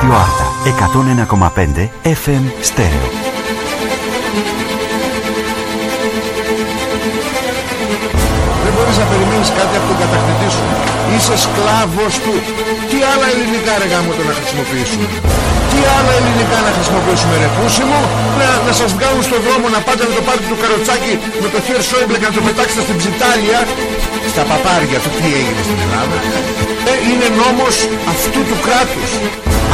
Ράδιο Άρτα 101,5 FM στέρεο. Δεν μπορείς να περιμένεις κάτι από τον κατακτητή σου. Είσαι σκλάβος του. Τι άλλα ελληνικά ρε γάμο το να χρησιμοποιήσουμε; Τι άλλα ελληνικά να χρησιμοποιήσουμε ρε πούσι μου. Να, να σας βγάλουν στον δρόμο να πάτε με το πάρτι του καροτσάκι με το χέρι Σόιμπλε και να το πετάξετε στην ψιτάλια. Στα παπάρια του τι έγινε στην Ελλάδα. Ε, είναι νόμος αυτού του κράτους.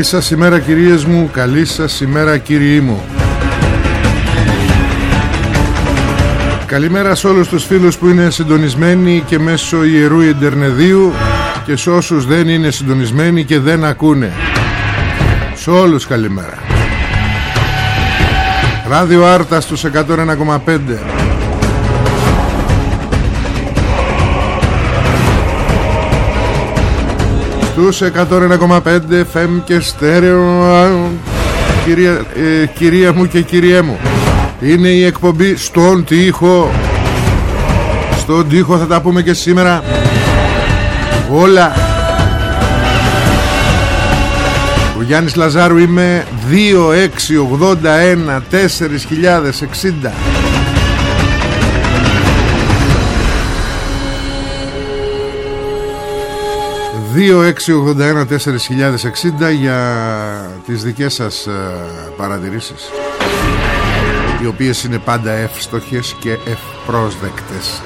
Καλή σας ημέρα κυρίες μου, καλή σας ημέρα κύριοι μου. Καλημέρα σε όλους τους φίλους που είναι συντονισμένοι και μέσω Ιερού Ιντερνεδίου και σε όσους δεν είναι συντονισμένοι και δεν ακούνε. Σε όλους καλημέρα. Ράδιο Άρτα στους 101,5 Στους 101,5 φεμ και στέρεο κυρία, ε, κυρία μου και κυριέ μου. Είναι η εκπομπή στον τοίχο. Στον τοίχο θα τα πούμε και σήμερα. Όλα. Ο Γιάννης Λαζάρου είμαι 2681 4060 2-6-81-4060 για τις δικές σας ε, παρατηρήσεις οι οποίες είναι πάντα εύστοχες και ευπρόσδεκτες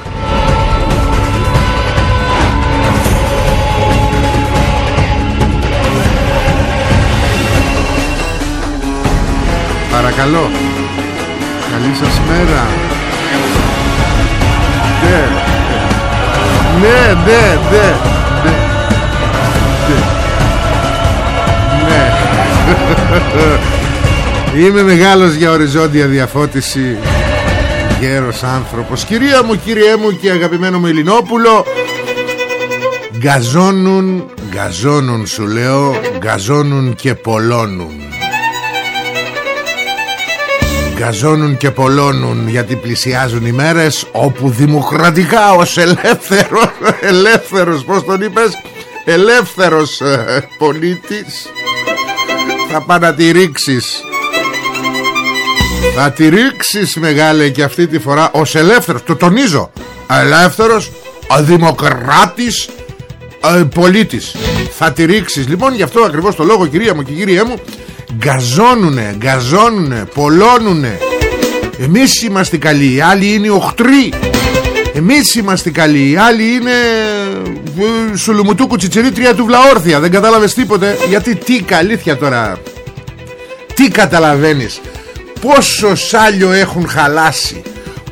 Παρακαλώ Καλή σας μέρα Ναι Ναι ναι ναι ναι. Είμαι μεγάλος για οριζόντια διαφώτιση. Γέρος άνθρωπος. Κυρία μου, κύριέ μου και αγαπημένο μου Ελληνόπουλο Γκαζώνουν Γκαζώνουν σου λέω Γκαζώνουν και πολλώνουν. Γκαζώνουν και πολλώνουν γιατί πλησιάζουν οι μέρες όπου δημοκρατικά ως ελεύθερος ελεύθερος πως τον είπες ελεύθερος ε, πολίτης θα πάει να τη ρίξεις. Θα τη ρίξεις μεγάλε και αυτή τη φορά ως ελεύθερος. Το τονίζω. Ελεύθερος δημοκράτης ε, πολίτης. Θα τη ρίξεις. Λοιπόν γι' αυτό ακριβώς το λόγο κυρία μου και κύριέ μου γκαζώνουνε, γκαζώνουνε, πολλώνουνε. Εμείς είμαστε καλοί, οι άλλοι είναι οχτροί. Εμείς είμαστε καλοί, οι άλλοι είναι ε, Σουλουμουτού κουτσιτσερί τρία του βλαόρθια Δεν κατάλαβες τίποτε. Γιατί τι καλήθεια τώρα. Τι καταλαβαίνεις. Πόσο σάλιο έχουν χαλάσει.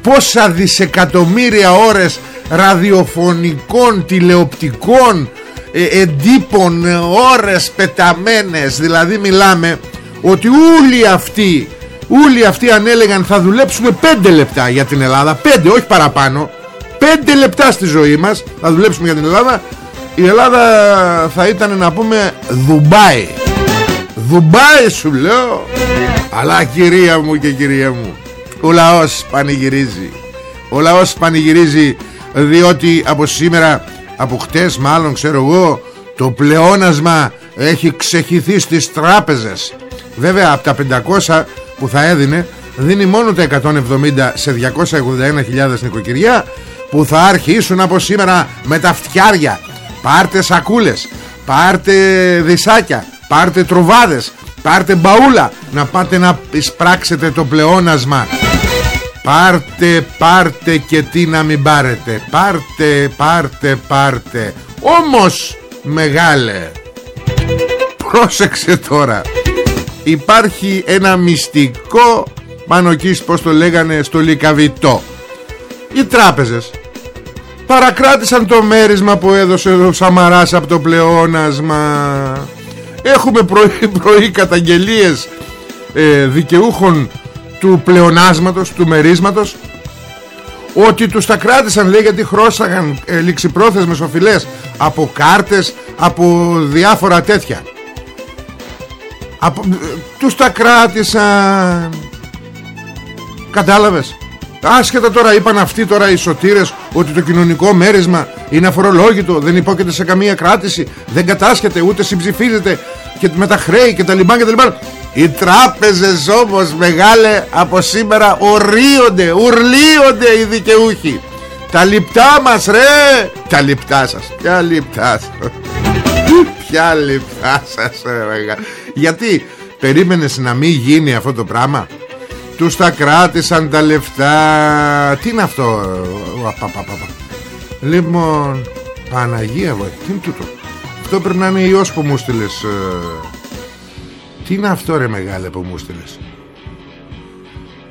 Πόσα δισεκατομμύρια ώρες Ραδιοφωνικών Τηλεοπτικών ε, Εντύπων ε, Ώρες πεταμένες. Δηλαδή μιλάμε Ότι όλοι αυτοί Όλοι αυτοί αν έλεγαν θα δουλέψουμε 5 λεπτά για την Ελλάδα. 5 όχι παραπάνω 5 λεπτά στη ζωή μας Θα δουλέψουμε για την Ελλάδα. Η Ελλάδα θα ήταν να πούμε Δουμπάι. Δουμπάι σου λέω. Αλλά κυρία μου και κυρία μου Ο λαός πανηγυρίζει. Ο λαός πανηγυρίζει διότι από σήμερα, από χτες μάλλον ξέρω εγώ, το πλεόνασμα έχει ξεχυθεί στις τράπεζες. Βέβαια από τα 500 που θα έδινε δίνει μόνο τα 170 σε 281.000 νοικοκυριά που θα αρχίσουν από σήμερα με τα φτιάρια. Πάρτε σακούλες, πάρτε δισάκια, πάρτε τροβάδες, πάρτε μπαούλα να πάτε να εισπράξετε το πλεόνασμα. Πάρτε, πάρτε και τι να μην πάρετε. Πάρτε, πάρτε, πάρτε. Όμως, μεγάλε, πρόσεξε τώρα. Υπάρχει ένα μυστικό πάνω εκεί πως το λέγανε στο λικαβιτό. Οι τράπεζες παρακράτησαν το μέρισμα που έδωσε ο Σαμαράς από το πλεόνασμα. Έχουμε πρωί, πρωί καταγγελίες ε, δικαιούχων του πλεονάσματος, του μερίσματος ότι τους τα κράτησαν λέει γιατί χρώσταγαν ε, ληξιπρόθεσμες οφειλές από κάρτες, από διάφορα τέτοια. Από, ε, τους τα κράτησαν. Κατάλαβες; Άσχετα τώρα είπαν αυτοί τώρα οι σωτήρες ότι το κοινωνικό μέρισμα είναι αφορολόγητο, δεν υπόκειται σε καμία κράτηση, δεν κατάσχεται ούτε συμψηφίζεται και με τα χρέη και τα λιμπάν και τα λιμπάν. Οι τράπεζες όμως μεγάλε από σήμερα ορίονται, ουρλίονται οι δικαιούχοι. Τα λιπτά μας ρε, τα λιπτά σας, ποια λιπτά σας. ποια λιπτά σας ρε, Γιατί περίμενες να μην γίνει αυτό το πράγμα; Τους τα κράτησαν τα λεφτά. Τι είναι αυτό; Λοιπόν Παναγία βοήθεια Τι είναι τούτο; Αυτό πρέπει να είναι ιός που μου στείλες ε. Τι είναι αυτό ρε μεγάλε που μου στείλες;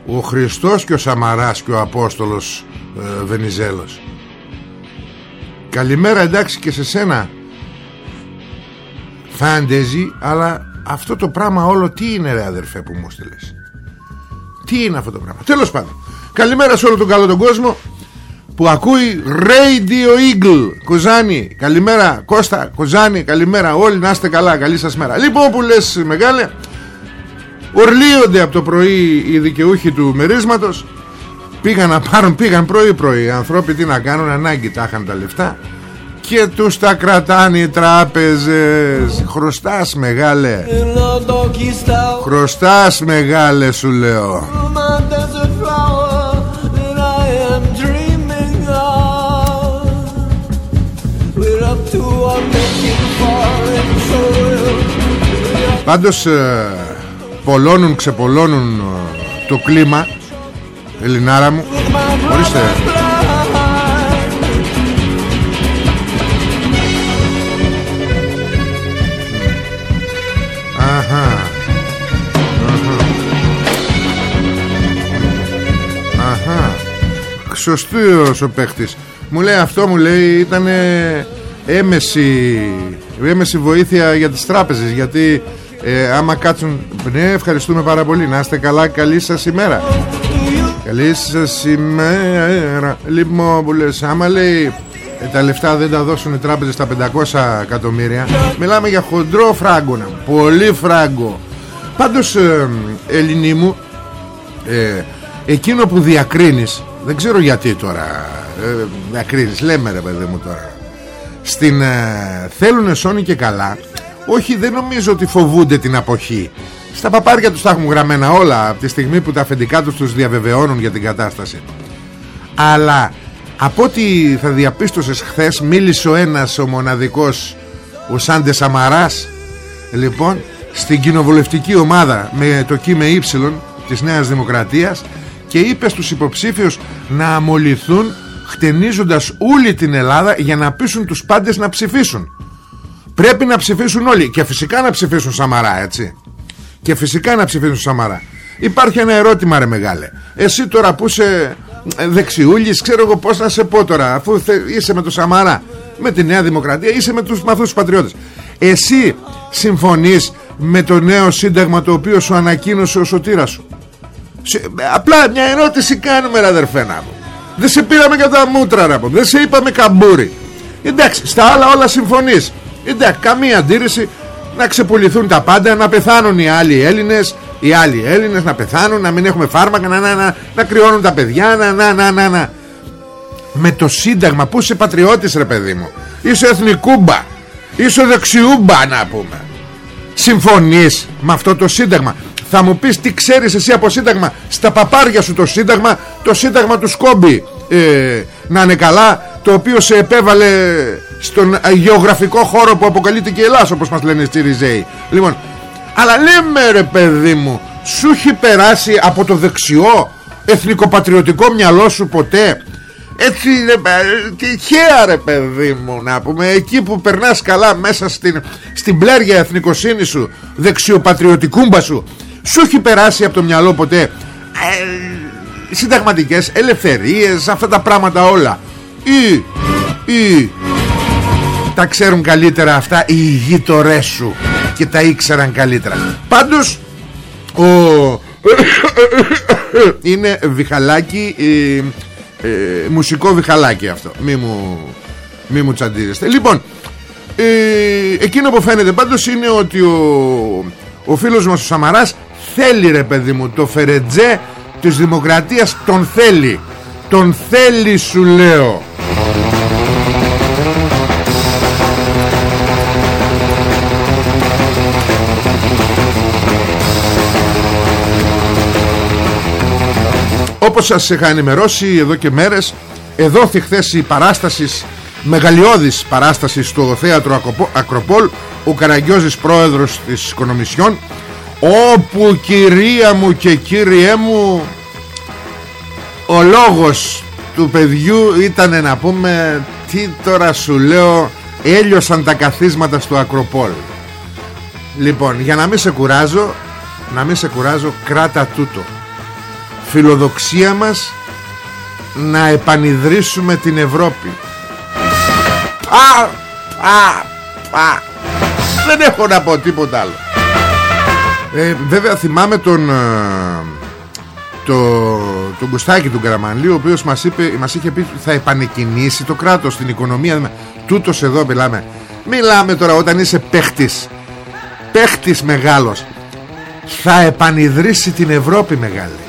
Ο Χριστός και ο Σαμαράς και ο Απόστολος ε, Βενιζέλος. Καλημέρα εντάξει και σε σένα. Φάντεζι Αλλά αυτό το πράγμα όλο τι είναι ρε αδερφέ που μου στείλες; Τι είναι αυτό το πράγμα. Τέλος πάντων. Καλημέρα σε όλο τον καλό τον κόσμο Που ακούει Radio Eagle. Κουζάνη Καλημέρα. Κώστα Κουζάνη Καλημέρα. Όλοι να είστε καλά. Καλή σας μέρα. Λοιπόν που λες μεγάλε Ορλίονται από το πρωί οι δικαιούχοι του μερίσματος. Πήγαν να πάρουν Πήγαν πρωί πρωί Οι ανθρώποι τι να κάνουν Ανάγκη τα είχαν τα λεφτά και τους τα κρατάνε οι τράπεζες. Χρωστάς μεγάλε. Χρωστάς μεγάλε σου λέω. Πάντως ε, πολλώνουν, ξεπολώνουν ε, το κλίμα Ελληνάρα μου. Ορίστε σωστός ο παίχτης. Μου λέει αυτό μου λέει ήταν έμεση, έμεση βοήθεια για τις τράπεζες Γιατί ε, άμα κάτσουν Ναι ευχαριστούμε πάρα πολύ Να είστε καλά καλή σας ημέρα. Καλή σας ημέρα Λοιπόν που λες άμα λέει ε, τα λεφτά δεν τα δώσουν οι τράπεζες τα 500 εκατομμύρια Μιλάμε για χοντρό φράγκο Πολύ φράγκο. Πάντως ε, Ελληνί μου ε, Εκείνο που διακρίνεις δεν ξέρω γιατί τώρα. Ε, Διακρίνεις λέμε ρε παιδί μου τώρα. Στην ε, Θέλουνε σώνει και καλά. Όχι δεν νομίζω ότι φοβούνται την αποχή. Στα παπάρια τους τα έχουν γραμμένα όλα Από τη στιγμή που τα αφεντικά τους τους διαβεβαιώνουν για την κατάσταση. Αλλά από ό,τι θα διαπίστωσες χθες Μίλησε ο ένας ο μοναδικός Ο Σάντε Σαμαράς. Λοιπόν στην κοινοβουλευτική ομάδα Με το κείμε ύψιλον της Νέας Δημοκρατίας και είπε στους υποψήφιους να αμολυθούν χτενίζοντας όλη την Ελλάδα για να πείσουν τους πάντες να ψηφίσουν. Πρέπει να ψηφίσουν όλοι και φυσικά να ψηφίσουν Σαμαρά έτσι. Και φυσικά να ψηφίσουν Σαμαρά. Υπάρχει ένα ερώτημα ρε μεγάλε. Εσύ τώρα που είσαι δεξιούλης ξέρω εγώ πώς να σε πω τώρα αφού είσαι με το Σαμαρά με τη Νέα Δημοκρατία είσαι με τους μαθούς πατριώτες. Εσύ συμφωνείς με το νέο σύνταγμα το οποίο σου ανακοίνωσε ο σωτήρας σου; Απλά μια ερώτηση κάνουμε ρε αδερφέ να μου Δεν σε πήραμε για τα μούτρα ρε Δεν σε είπαμε καμπούρι. Εντάξει στα άλλα όλα συμφωνείς. Εντάξει καμία αντίρρηση. Να ξεπουληθούν τα πάντα Να πεθάνουν οι άλλοι Έλληνες Οι άλλοι Έλληνες να πεθάνουν Να μην έχουμε φάρμακα Να, να, να, να κρυώνουν τα παιδιά Να, να, να, να, να. με το σύνταγμα που είσαι πατριώτης ρε παιδί μου. Είσαι εθνικούμπα. Είσαι δεξιούμπα να πούμε. Συμφωνείς με αυτό το σύνταγμα θα μου πεις τι ξέρεις εσύ από σύνταγμα. Στα παπάρια σου το σύνταγμα το σύνταγμα του Σκόμπι ε, να είναι καλά το οποίο σε επέβαλε στον γεωγραφικό χώρο που αποκαλείται και η Ελλάς όπως μας λένε στη Ριζέη. Λοιπόν αλλά λέμε ρε παιδί μου σου έχει περάσει από το δεξιό εθνικοπατριωτικό μυαλό σου ποτέ; Έτσι τυχαία ρε παιδί μου να πούμε εκεί που περνάς καλά μέσα στην, στην πλέρια εθνικοσύνη σου δεξιοπατριωτικούμπα σου σου έχει περάσει από το μυαλό ποτέ ε, συνταγματικές ελευθερίες αυτά τα πράγματα όλα. Ή, ή τα ξέρουν καλύτερα αυτά οι γείτορές σου και τα ήξεραν καλύτερα. Πάντως ο είναι βιχαλάκι ε, ε, μουσικό βιχαλάκι αυτό. Μη μου, μη μου τσαντίζεστε. Λοιπόν ε, εκείνο που φαίνεται πάντως είναι ότι ο, ο φίλος μας ο Σαμαράς θέλει ρε παιδί μου το φερετζέ της δημοκρατίας τον θέλει. Τον θέλει σου λέω. Όπως σας είχα ενημερώσει εδώ και μέρες Εδόθη χθες η παράστασης Μεγαλειώδης παράστασης στο θέατρο Ακροπόλ Ο Καραγκιόζης πρόεδρος της Οικονομισιών Όπου κυρία μου και κύριέ μου Ο λόγος του παιδιού ήταν να πούμε Τι τώρα σου λέω Έλειωσαν τα καθίσματα στο Ακροπόλ Λοιπόν για να μην σε κουράζω Να μην σε κουράζω κράτα τούτο. Φιλοδοξία μας να επανειδρύσουμε την Ευρώπη. Πα, πα, πα. δεν έχω να πω τίποτα άλλο ε, βέβαια θυμάμαι τον ε, το, τον Κουστάκη του Καραμανλή ο οποίος μας, είπε, μας είχε πει ότι θα επανεκκινήσει το κράτος στην οικονομία. Τούτος εδώ μιλάμε. Μιλάμε τώρα όταν είσαι παίχτης. Παίχτης μεγάλος. Θα επανειδρύσει την Ευρώπη μεγάλη.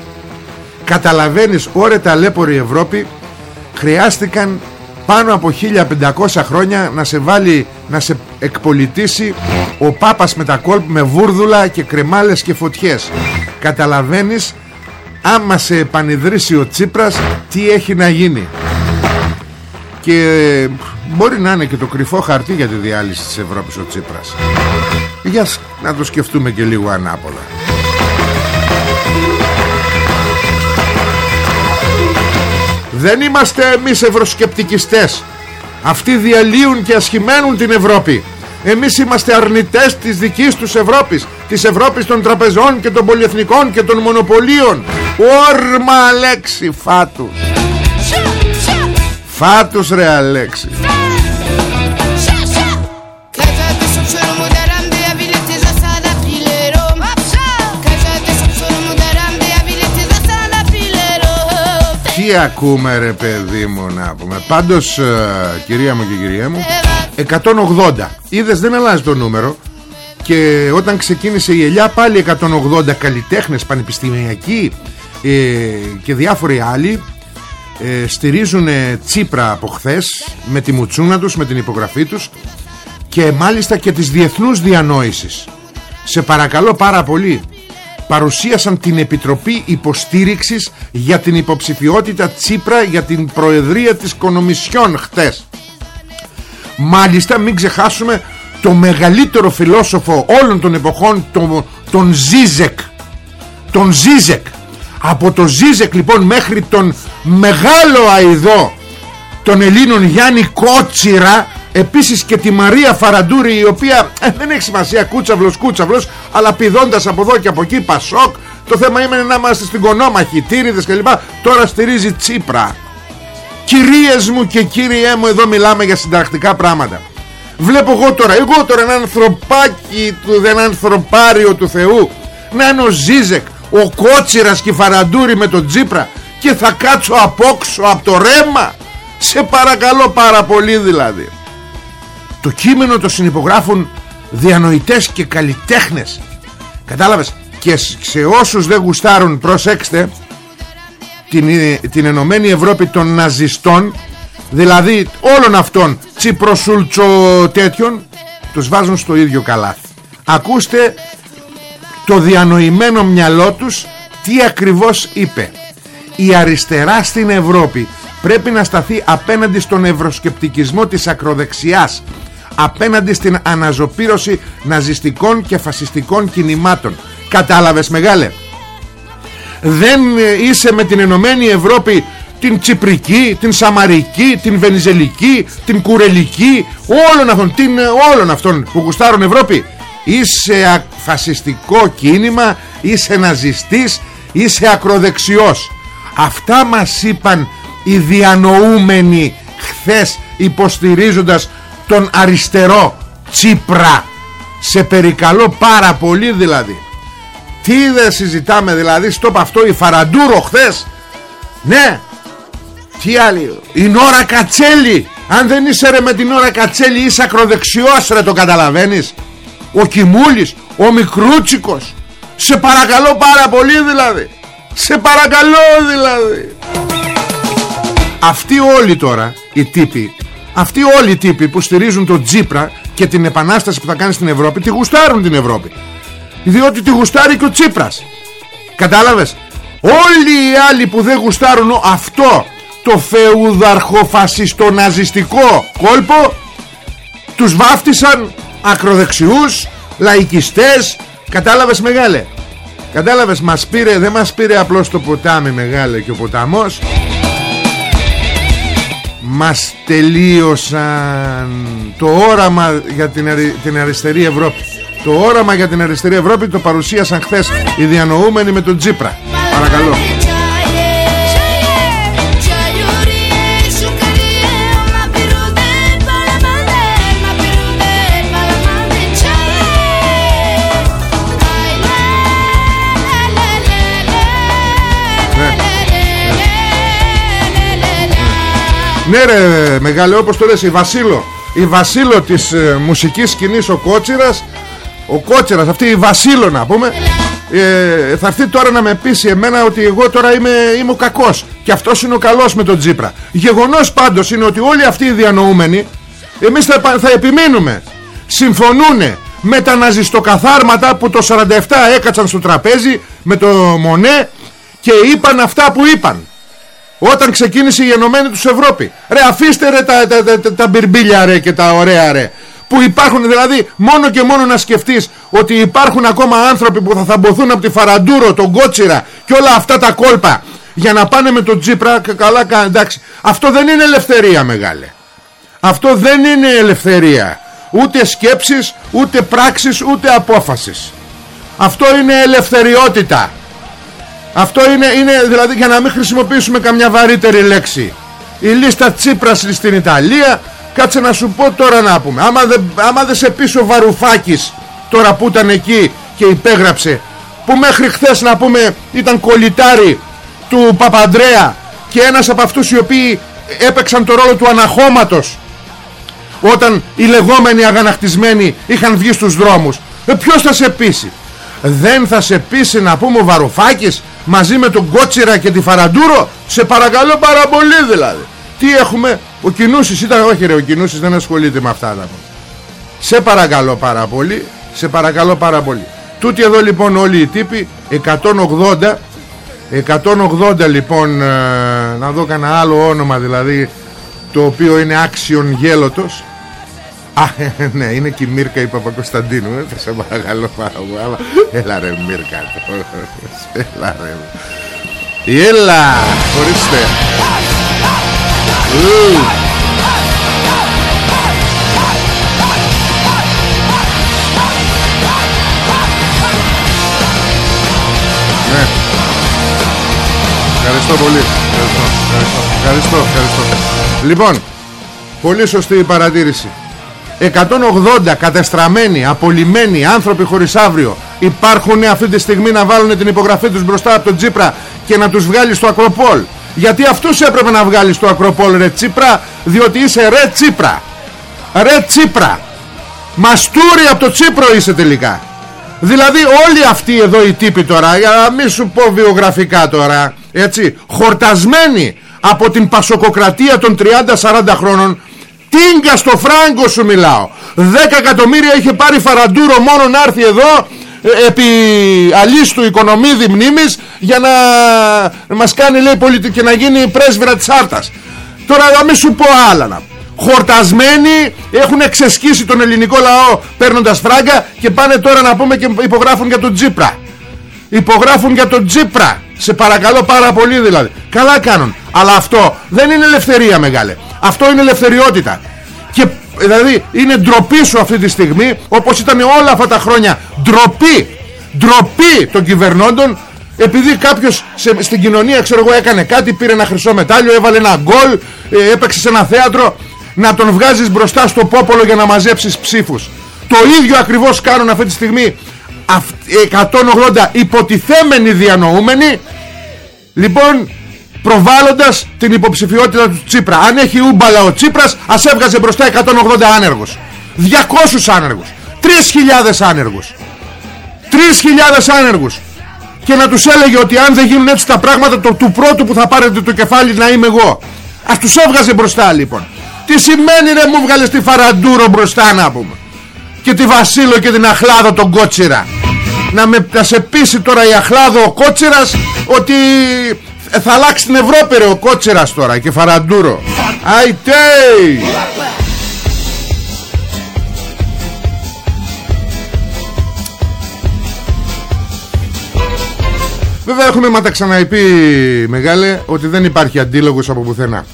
Καταλαβαίνεις ώρε ταλέπορη Ευρώπη χρειάστηκαν πάνω από 1500 χρόνια να σε βάλει να σε εκπολιτήσει ο Πάπας με τα κόλπ με βούρδουλα και κρεμάλες και φωτιές. Καταλαβαίνεις άμα σε επανειδρύσει ο Τσίπρας τι έχει να γίνει. Και μπορεί να είναι και το κρυφό χαρτί για τη διάλυση της Ευρώπης ο Τσίπρας. Για να το σκεφτούμε και λίγο ανάποδα. Δεν είμαστε εμείς ευρωσκεπτικιστές Αυτοί διαλύουν και ασχημένουν την Ευρώπη. Εμείς είμαστε αρνητές της δικής τους Ευρώπης Της Ευρώπης των τραπεζών και των πολυεθνικών και των μονοπωλίων. Όρμα Αλέξη φάτους. Φάτους ρε Αλέξη Τι ακούμε ρε παιδί μου να πούμε. Πάντως ε, κυρία μου και κυρία μου 180 Είδες δεν αλλάζει το νούμερο. Και όταν ξεκίνησε η ελιά πάλι 180 καλλιτέχνες πανεπιστημιακοί ε, Και διάφοροι άλλοι ε, Στηρίζουν Τσίπρα από χθες Με τη μουτσούνα τους Με την υπογραφή τους Και μάλιστα και τις διεθνούς διανόησης. Σε παρακαλώ πάρα πολύ παρουσίασαν την Επιτροπή Υποστήριξης για την υποψηφιότητα Τσίπρα για την Προεδρία της Κονομισιόν χτες. Μάλιστα μην ξεχάσουμε το μεγαλύτερο φιλόσοφο όλων των εποχών τον, τον Ζίζεκ τον Ζίζεκ από το Ζίζεκ λοιπόν μέχρι τον μεγάλο αηδό των Ελλήνων Γιάννη Κότσιρα Επίσης και τη Μαρία Φαραντούρη η οποία ε, δεν έχει σημασία κούτσαυλος κούτσαυλος αλλά πηδώντας από εδώ και από εκεί Πασόκ. Το θέμα είναι να είμαστε στην κονόμαχη τύριδες κλπ. Τώρα στηρίζει Τσίπρα. Κυρίες μου και κύριέ μου εδώ μιλάμε για συντακτικά πράγματα. Βλέπω εγώ τώρα, εγώ τώρα ένα ανθρωπάκι του, ένα ανθρωπάριο του Θεού Να είναι ο Ζίζεκ, ο Κότσιρας και η Φαραντούρη με τον Τσίπρα Και θα κάτσω απόξω από το ρέμα. Σε παρακαλώ πάρα πολύ δηλαδή το κείμενο το συνυπογράφουν διανοητές και καλλιτέχνες. Κατάλαβες; Και σε όσους δεν γουστάρουν προσέξτε την, την Ενωμένη Ευρώπη των Ναζιστών δηλαδή όλων αυτών τσιπροσούλτσο τέτοιων τους βάζουν στο ίδιο καλάθι. Ακούστε το διανοημένο μυαλό τους τι ακριβώς είπε. Η αριστερά στην Ευρώπη πρέπει να σταθεί απέναντι στον ευρωσκεπτικισμό της ακροδεξιάς απέναντι στην αναζωπήρωση ναζιστικών και φασιστικών κινημάτων. Κατάλαβες μεγάλε; Δεν είσαι με την Ενωμένη Ευρώπη την Τσιπρική, την Σαμαρική, την Βενιζελική, την Κουρελική όλων αυτών, την, όλων αυτών που γουστάρουν Ευρώπη. Είσαι φασιστικό κίνημα είσαι ναζιστής είσαι ακροδεξιός. Αυτά μας είπαν οι διανοούμενοι χθες υποστηρίζοντας τον αριστερό Τσίπρα. Σε περικαλώ πάρα πολύ δηλαδή. Τι δεν συζητάμε δηλαδή στο αυτό η Φαραντούρο χθες; Ναι. Τι άλλη η Νόρα Κατσέλη. Αν δεν είσαι ρε με την Νόρα Κατσέλη είσαι ακροδεξιός ρε το καταλαβαίνεις; Ο Κιμούλης ο Μικρούτσικος. Σε παρακαλώ πάρα πολύ δηλαδή. Σε παρακαλώ δηλαδή. Αυτοί όλοι τώρα οι τύποι αυτοί όλοι οι τύποι που στηρίζουν τον Τζίπρα και την επανάσταση που θα κάνει στην Ευρώπη τη γουστάρουν την Ευρώπη. Διότι τη γουστάρει και ο Τσίπρας. Κατάλαβες; Όλοι οι άλλοι που δεν γουστάρουν αυτό το φεουδαρχοφασιστο-ναζιστικό κόλπο τους βάφτισαν ακροδεξιούς λαϊκιστές. Κατάλαβες μεγάλε; Κατάλαβες μας πήρε δεν μας πήρε απλώς το ποτάμι μεγάλε και ο ποταμός μας τελείωσαν. Το όραμα για την, την αριστερή Ευρώπη. Το όραμα για την αριστερή Ευρώπη το παρουσίασαν χθες οι διανοούμενοι με τον Τζίπρα. Παρακαλώ Ναι ρε μεγάλε όπως το λες η Βασίλο. Η Βασίλο της ε, μουσικής σκηνής ο Κότσιρας. Ο Κότσιρας αυτή η Βασίλο να πούμε. Ε, Θα έρθει τώρα να με πείσει εμένα ότι εγώ τώρα είμαι, είμαι ο κακός. Και αυτός είναι ο καλός με τον Τζίπρα. Γεγονός πάντως είναι ότι όλοι αυτοί οι διανοούμενοι Εμείς θα, θα επιμείνουμε. Συμφωνούνε με τα ναζιστοκαθάρματα που το 47 έκατσαν στο τραπέζι με το Μονέ και είπαν αυτά που είπαν όταν ξεκίνησε η ενωμένη τους Ευρώπη. Ρε αφήστε ρε τα, τα, τα, τα μπυρμπίλια ρε και τα ωραία ρε. Που υπάρχουν δηλαδή μόνο και μόνο να σκεφτείς ότι υπάρχουν ακόμα άνθρωποι που θα θαμποθούν από τη Φαραντούρο, τον Κότσιρα και όλα αυτά τα κόλπα για να πάνε με τον Τζίπρα. Καλά εντάξει. Αυτό δεν είναι ελευθερία μεγάλε. Αυτό δεν είναι ελευθερία. Ούτε σκέψεις ούτε πράξεις ούτε απόφασης. Αυτό είναι ελευθεριότητα αυτό είναι, είναι δηλαδή για να μην χρησιμοποιήσουμε καμιά βαρύτερη λέξη. Η λίστα Τσίπρας στην Ιταλία Κάτσε να σου πω τώρα να πούμε. Άμα δεν, άμα δεν σε πείσει ο Βαρουφάκης Τώρα που ήταν εκεί και υπέγραψε Που μέχρι χθες να πούμε Ήταν κολλητάρι του Παπαντρέα Και ένας από αυτούς οι οποίοι έπαιξαν το ρόλο του αναχώματος Όταν οι λεγόμενοι αγανακτισμένοι Είχαν βγει στους δρόμους ε, Ποιος θα σε πείσει; Δεν θα σε πείσει να πούμε ο Βαρουφάκης; Μαζί με τον Κότσιρα και τη Φαραντούρο σε παρακαλώ πάρα πολύ δηλαδή. Τι έχουμε ο Κινούσης ήταν όχι ρε ο Κινούσης δεν ασχολείται με αυτά να σε παρακαλώ πάρα πολύ σε παρακαλώ πάρα πολύ. Τούτοι εδώ λοιπόν όλοι οι τύποι 180 180 λοιπόν ε, να δω κανένα άλλο όνομα δηλαδή το οποίο είναι άξιον γέλοτος Α, ναι, είναι και η Μίρκα η Παπακοσταντίνου. Ε, θα σε παρακαλώ πάρα πολύ. Έλα ρε Μίρκα. Έλα ρε. Έλα, χωρίστε. Ναι. Ευχαριστώ πολύ. Ευχαριστώ, ευχαριστώ, ευχαριστώ. Λοιπόν, πολύ σωστή η παρατήρηση. 180 κατεστραμμένοι, απολυμμένοι άνθρωποι χωρίς αύριο υπάρχουν αυτή τη στιγμή να βάλουν την υπογραφή τους μπροστά από τον Τσίπρα και να τους βγάλει στο Ακροπόλ. Γιατί αυτούς έπρεπε να βγάλει στο Ακροπόλ ρε Τσίπρα διότι είσαι ρε Τσίπρα. Ρε Τσίπρα. Μαστούρι από το Τσίπρο είσαι τελικά. Δηλαδή όλοι αυτοί εδώ οι τύποι τώρα για να μην σου πω βιογραφικά τώρα έτσι χορτασμένοι από την πασοκοκρατία των 30-40 χρόνων τίνκα στο φράγκο σου μιλάω. 10 εκατομμύρια είχε πάρει φαραντούρο μόνο να έρθει εδώ ε, επί αλίστου οικονομίδη μνήμης για να μας κάνει λέει πολιτική και να γίνει πρέσβυρα της Άρτας. Τώρα να μην σου πω άλλα να χορτασμένοι έχουν εξεσκίσει τον ελληνικό λαό παίρνοντας φράγκα και πάνε τώρα να πούμε και υπογράφουν για τον Τζίπρα. Υπογράφουν για τον Τζίπρα. Σε παρακαλώ πάρα πολύ δηλαδή. Καλά κάνουν. Αλλά αυτό δεν είναι ελευθερία μεγάλε αυτό είναι ελευθεριότητα. Και δηλαδή είναι ντροπή σου αυτή τη στιγμή όπως ήταν όλα αυτά τα χρόνια ντροπή ντροπή των κυβερνώντων επειδή κάποιος στην κοινωνία ξέρω εγώ έκανε κάτι πήρε ένα χρυσό μετάλλιο έβαλε ένα γκολ ε, έπαιξε σε ένα θέατρο να τον βγάζεις μπροστά στο πόπολο για να μαζέψεις ψήφους. Το ίδιο ακριβώς κάνουν αυτή τη στιγμή 180 υποτιθέμενοι διανοούμενοι. Λοιπόν προβάλλοντας την υποψηφιότητα του Τσίπρα. Αν έχει ούμπαλα ο Τσίπρας ας έβγαζε μπροστά 180 άνεργους. 200 άνεργους. 3.000 άνεργους. 3.000 άνεργους. Και να τους έλεγε ότι αν δεν γίνουν έτσι τα πράγματα το, του πρώτου που θα πάρετε το κεφάλι να είμαι εγώ. Ας τους έβγαζε μπροστά λοιπόν. Τι σημαίνει ρε μου βγάλες τη Φαραντούρο μπροστά να πούμε. Και τη Βασίλο και την Αχλάδο τον Κότσιρα. Να, με, να σε πείσει τώρα η Αχλάδο ο Κότσιρας ότι θα αλλάξει την Ευρώπη ρε ο Κότσιρας τώρα και Φαραντούρο. Αϊτέι Βέβαια έχουμε μα τα ξαναειπεί μεγάλε ότι δεν υπάρχει αντίλογος από πουθενά.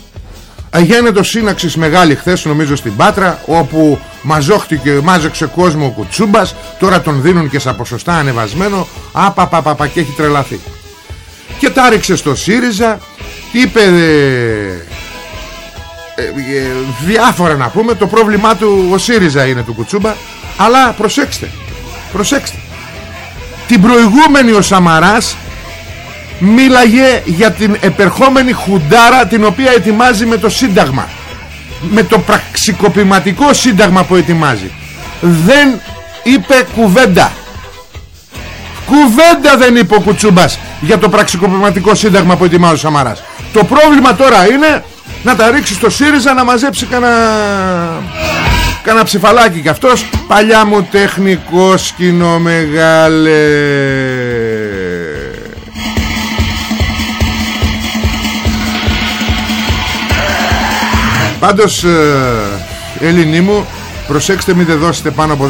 Αγένετος σύναξης μεγάλη χθες νομίζω στην Πάτρα όπου μαζόχτηκε, μάζεξε κόσμο ο Κουτσούμπας τώρα τον δίνουν και σε ποσοστά ανεβασμένο. Απαπαπαπα και έχει τρελαθεί και τα ρίξε στο ΣΥΡΙΖΑ είπε ε, ε, ε, διάφορα να πούμε το πρόβλημά του ο ΣΥΡΙΖΑ είναι του Κουτσούμπα αλλά προσέξτε προσέξτε. Την προηγούμενη ο Σαμαράς μίλαγε για την επερχόμενη χουντάρα την οποία ετοιμάζει με το Σύνταγμα. Με το πραξικοπηματικό Σύνταγμα που ετοιμάζει. Δεν είπε κουβέντα κουβέντα δεν είπε ο Κουτσούμπας για το πραξικοπηματικό Σύνταγμα που ετοιμάζει ο Σαμαράς. Το πρόβλημα τώρα είναι να τα ρίξει στο ΣΥΡΙΖΑ να μαζέψει κανένα κανένα ψηφαλάκι κι αυτός. Παλιά μου τεχνικό σκηνό μεγάλε. Πάντως ε, Ελληνί μου Προσέξτε μην δεν δώσετε πάνω από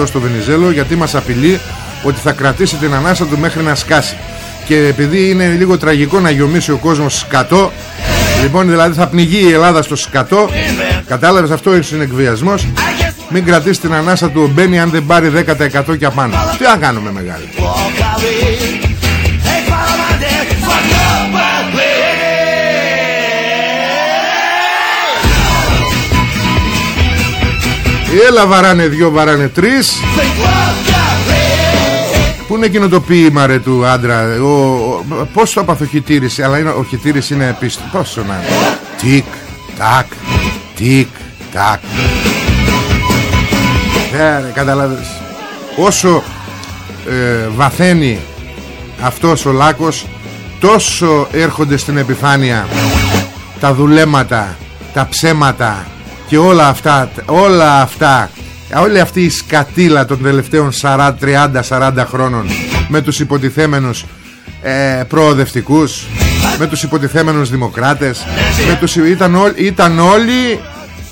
10% στο Βενιζέλο Γιατί μας απειλεί ότι θα κρατήσει την ανάσα του μέχρι να σκάσει. Και επειδή είναι λίγο τραγικό να γιομίσει ο κόσμος σκατό Λοιπόν δηλαδή θα πνιγεί η Ελλάδα στο σκατό Κατάλαβες αυτό είναι εκβιασμός Μην κρατήσει την ανάσα του ο Μπένι αν δεν πάρει 10% και απάνω. Τι να κάνουμε μεγάλη. Έλα βαράνε δυο βαράνε τρεις Πού είναι εκείνο το ποίημα ρε του άντρα; Ο, ο, Πώς το απαθοχητήρης Αλλά είναι, ο χιτήρης είναι πίσω Πόσο να είναι. Τικ τακ Τικ τακ Ε καταλάβες. Όσο ε, βαθαίνει αυτός ο λάκος τόσο έρχονται στην επιφάνεια τα δουλέματα, τα ψέματα και όλα αυτά όλα αυτά όλη αυτή η σκατήλα των τελευταίων 30-40 χρόνων με τους υποτιθέμενους ε, προοδευτικούς με τους υποτιθέμενους δημοκράτες με τους, ήταν, ό, ήταν όλοι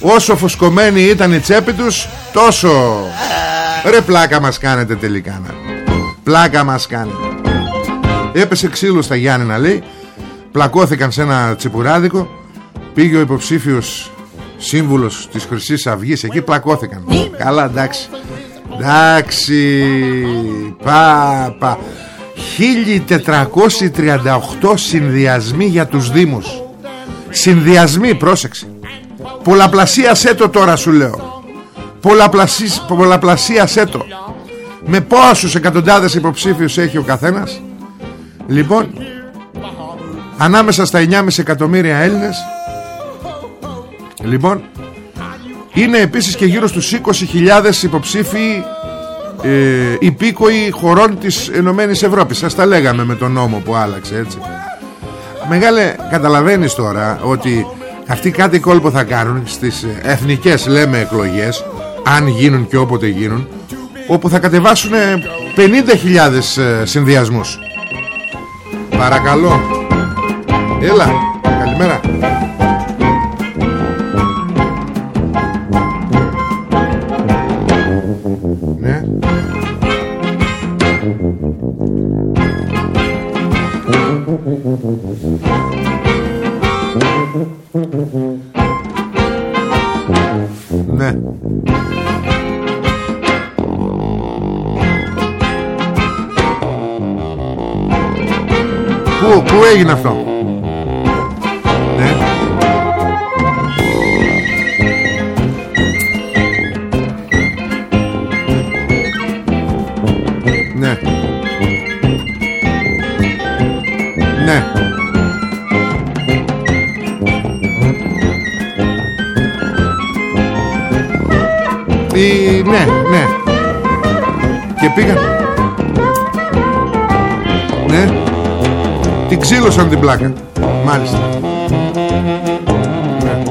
όσο φουσκωμένοι ήταν η τσέπη τους τόσο ρε πλάκα μας κάνετε τελικά πλάκα μας κάνετε. Έπεσε ξύλος στα Γιάννενα λέει. Πλακώθηκαν σε ένα τσιπουράδικο. Πήγε ο υποψήφιος σύμβουλος της χρυσής αυγής. Εκεί πλακώθηκαν. Καλά εντάξει. Εντάξει πάπα. 1438 συνδυασμοί για τους Δήμους. Συνδυασμοί πρόσεξε. Πολλαπλασίασέ το τώρα σου λέω. Πολλαπλασίασέ το. Με πόσους εκατοντάδες υποψήφιους έχει ο καθένας; Λοιπόν ανάμεσα στα 9,5 εκατομμύρια Έλληνες Λοιπόν Είναι επίσης και γύρω στους 20.000 υποψήφοι ε, υπήκοοι χωρών της Ενωμένης Ευρώπης. Σας τα λέγαμε με τον νόμο που άλλαξε έτσι. Μεγάλε καταλαβαίνεις τώρα ότι αυτοί κάτι κόλπο θα κάνουν στις εθνικές λέμε εκλογές αν γίνουν και όποτε γίνουν όπου θα κατεβάσουν 50.000 ε, συνδυασμούς. Παρακαλώ. Έλα. Καλημέρα Πού, Την ξύλωσαν την πλάκα Μάλιστα. Ναι.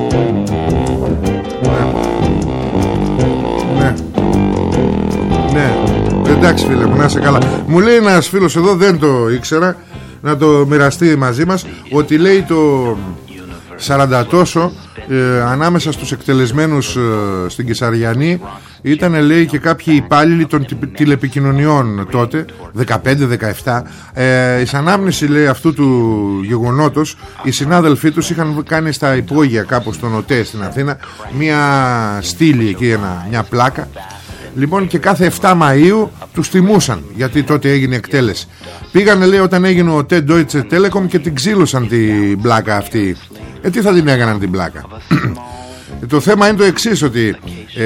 Ναι. Ναι. Ναι Εντάξει φίλε μου να είσαι καλά. Μου λέει ένας φίλος εδώ δεν το ήξερα Να το μοιραστεί μαζί μας Ότι λέει το 40 τόσο ε, ανάμεσα στους εκτελεσμένους ε, στην Κεσαριανή ήταν λέει και κάποιοι υπάλληλοι των τυ- τηλεπικοινωνιών τότε 15-17 ε, εις ανάμνηση λέει αυτού του γεγονότος οι συνάδελφοί τους είχαν κάνει στα υπόγεια κάπου στον ΟΤΕ στην Αθήνα μια στήλη εκεί ένα, μια πλάκα. Λοιπόν και κάθε 7 Μαΐου τους τιμούσαν γιατί τότε έγινε εκτέλεση. Πήγανε λέει όταν έγινε ο TED Deutsche Telekom και την ξύλωσαν την πλάκα αυτή. Ε τι θα την έκαναν την πλάκα; Το θέμα είναι το εξής ότι ε,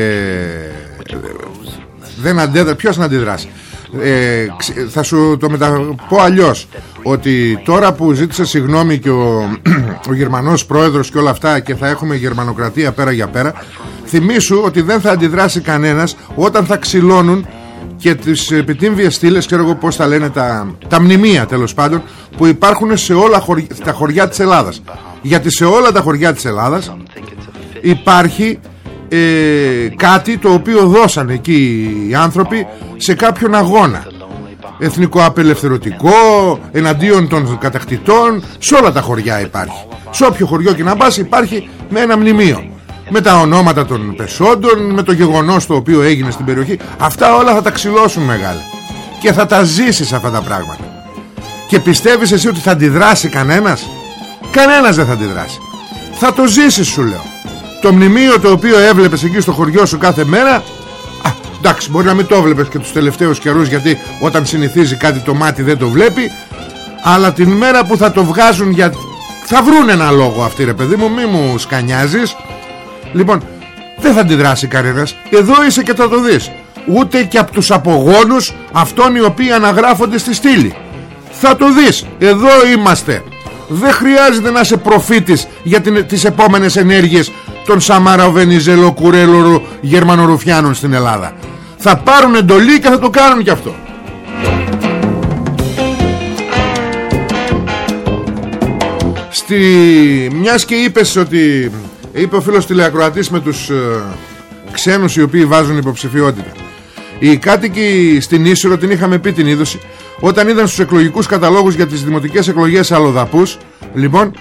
δεν αντέδρα, ποιος να αντιδράσει. Ε, ξ- θα σου το μεταπώ αλλιώς ότι τώρα που ζήτησε συγγνώμη και ο, ο Γερμανός πρόεδρος και όλα αυτά και θα έχουμε γερμανοκρατία πέρα για πέρα θυμήσου ότι δεν θα αντιδράσει κανένας όταν θα ξυλώνουν και τις επιτύμβιες στήλες ξέρω εγώ πως τα λένε τα, τα μνημεία τέλος πάντων που υπάρχουν σε όλα χωρι- τα χωριά της Ελλάδας. Γιατί σε όλα τα χωριά της Ελλάδας υπάρχει ε, κάτι το οποίο δώσαν εκεί οι άνθρωποι σε κάποιον αγώνα. Εθνικό απελευθερωτικό εναντίον των κατακτητών σε όλα τα χωριά υπάρχει. Σε όποιο χωριό και να πας υπάρχει με ένα μνημείο. Με τα ονόματα των πεσόντων με το γεγονός το οποίο έγινε στην περιοχή. Αυτά όλα θα τα ξυλώσουν μεγάλα και θα τα ζήσεις αυτά τα πράγματα. Και πιστεύεις εσύ ότι θα αντιδράσει κανένας; Κανένας δεν θα αντιδράσει. Θα το ζήσεις σου λέω το μνημείο το οποίο έβλεπες εκεί στο χωριό σου κάθε μέρα α, εντάξει μπορεί να μην το έβλεπες και τους τελευταίους καιρούς γιατί όταν συνηθίζει κάτι το μάτι δεν το βλέπει αλλά την μέρα που θα το βγάζουν για... θα βρουν ένα λόγο αυτοί ρε παιδί μου μη μου σκανιάζεις. Λοιπόν δεν θα αντιδράσει κανένας. Εδώ είσαι και θα το δεις. Ούτε και από τους απογόνους αυτών οι οποίοι αναγράφονται στη στήλη. Θα το δεις. Εδώ είμαστε. Δεν χρειάζεται να είσαι προφήτης για την, τις επόμενες ενέργειες των Σαμάρα, Βενιζέλο, Κουρέλο, Γερμανορουφιάνων στην Ελλάδα. Θα πάρουν εντολή και θα το κάνουν κι αυτό. Στη... Μιας και είπες ότι είπε ο φίλος τηλεακροατής με τους ε, ξένους οι οποίοι βάζουν υποψηφιότητα. Οι κάτοικοι στην Ίσυρο την είχαμε πει την είδωση όταν είδαν στους εκλογικούς καταλόγους για τις δημοτικές εκλογές αλλοδαπούς λοιπόν